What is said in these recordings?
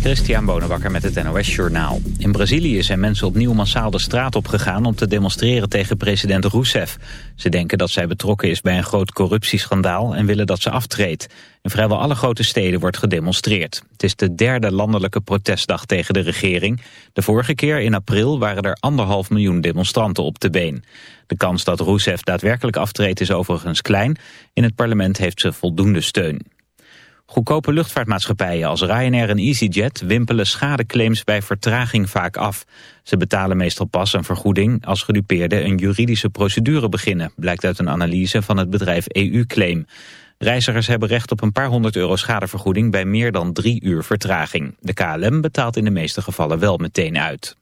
Christian Bonenbakker met het NOS Journaal. In Brazilië zijn mensen opnieuw massaal de straat opgegaan om te demonstreren tegen president Rousseff. Ze denken dat zij betrokken is bij een groot corruptieschandaal en willen dat ze aftreedt. In vrijwel alle grote steden wordt gedemonstreerd. Het is de derde landelijke protestdag tegen de regering. De vorige keer in april waren er anderhalf miljoen demonstranten op de been. De kans dat Rousseff daadwerkelijk aftreedt is overigens klein. In het parlement heeft ze voldoende steun. Goedkope luchtvaartmaatschappijen als Ryanair en EasyJet wimpelen schadeclaims bij vertraging vaak af. Ze betalen meestal pas een vergoeding als gedupeerden een juridische procedure beginnen, blijkt uit een analyse van het bedrijf EU-claim. Reizigers hebben recht op een paar honderd euro schadevergoeding bij meer dan drie uur vertraging. De KLM betaalt in de meeste gevallen wel meteen uit.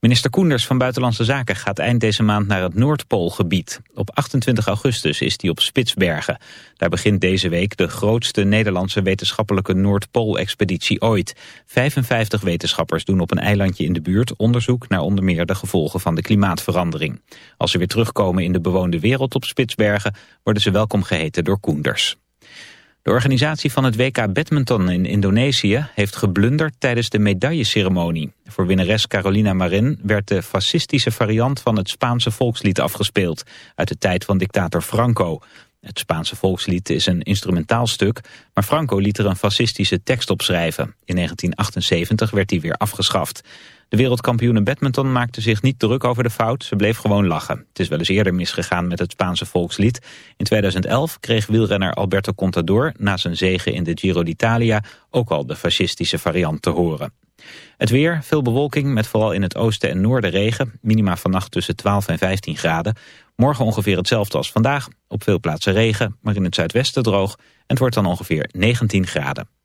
Minister Koenders van Buitenlandse Zaken gaat eind deze maand naar het Noordpoolgebied. Op 28 augustus is hij op Spitsbergen. Daar begint deze week de grootste Nederlandse wetenschappelijke Noordpool-expeditie ooit. 55 wetenschappers doen op een eilandje in de buurt onderzoek naar onder meer de gevolgen van de klimaatverandering. Als ze weer terugkomen in de bewoonde wereld op Spitsbergen worden ze welkom geheten door Koenders. De organisatie van het WK Badminton in Indonesië heeft geblunderd tijdens de medailleceremonie. Voor winnares Carolina Marin werd de fascistische variant van het Spaanse volkslied afgespeeld, uit de tijd van dictator Franco. Het Spaanse volkslied is een instrumentaal stuk, maar Franco liet er een fascistische tekst op schrijven. In 1978 werd die weer afgeschaft. De wereldkampioene badminton maakte zich niet druk over de fout. Ze bleef gewoon lachen. Het is wel eens eerder misgegaan met het Spaanse volkslied. In 2011 kreeg wielrenner Alberto Contador na zijn zege in de Giro d'Italia ook al de fascistische variant te horen. Het weer, veel bewolking met vooral in het oosten en noorden regen. Minima vannacht tussen 12 en 15 graden. Morgen ongeveer hetzelfde als vandaag. Op veel plaatsen regen, maar in het zuidwesten droog. En het wordt dan ongeveer 19 graden.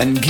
And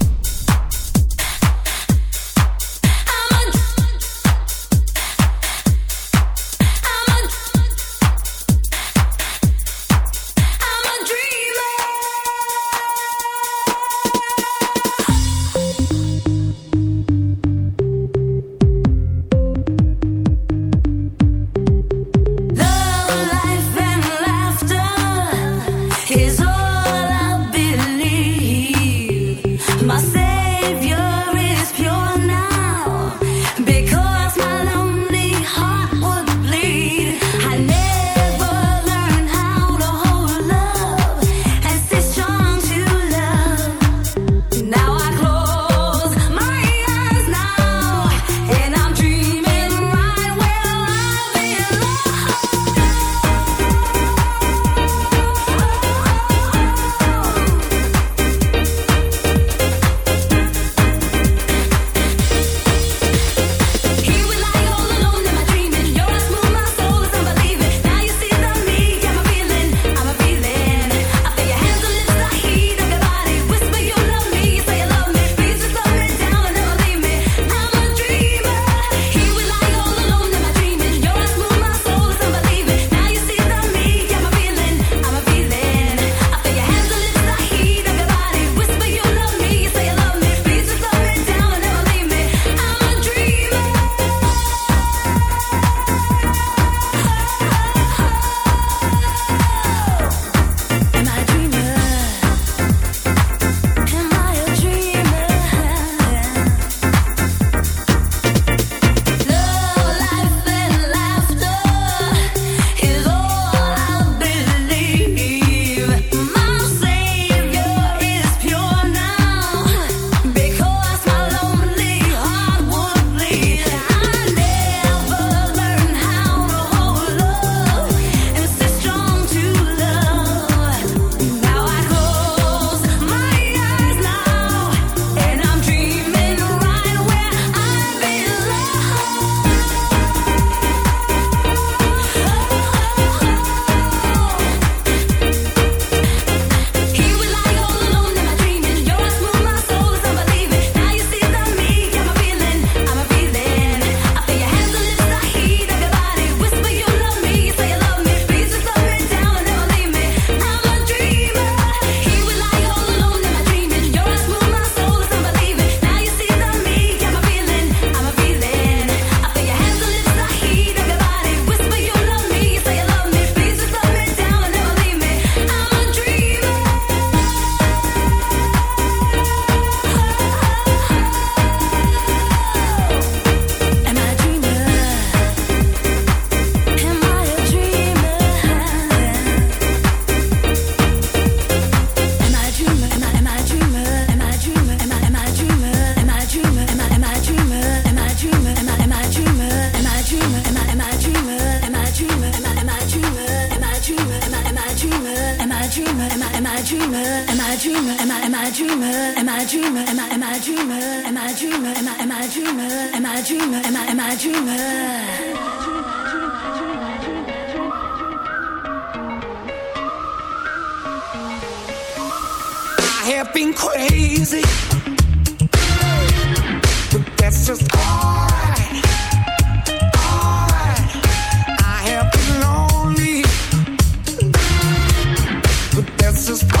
It's just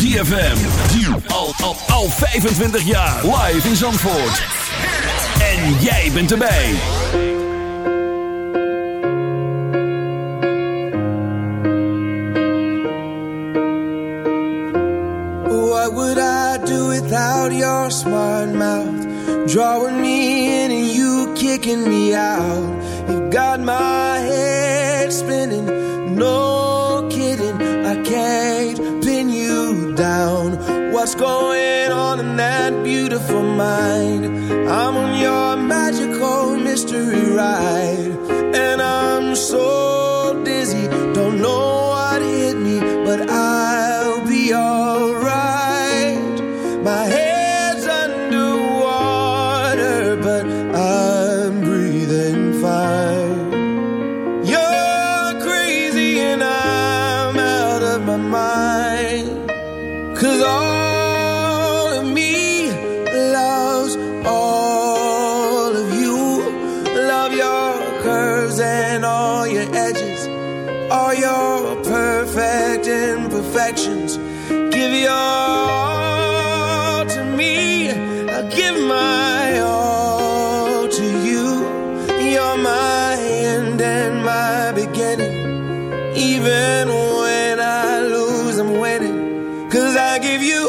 ZFM. Al, al, al 25 jaar. Live in Zandvoort. En jij bent erbij. What would I do without your smart mouth? Drawing me in and you kicking me out. For mine, I'm on your magical mystery ride.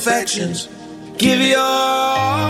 infections. Give your all.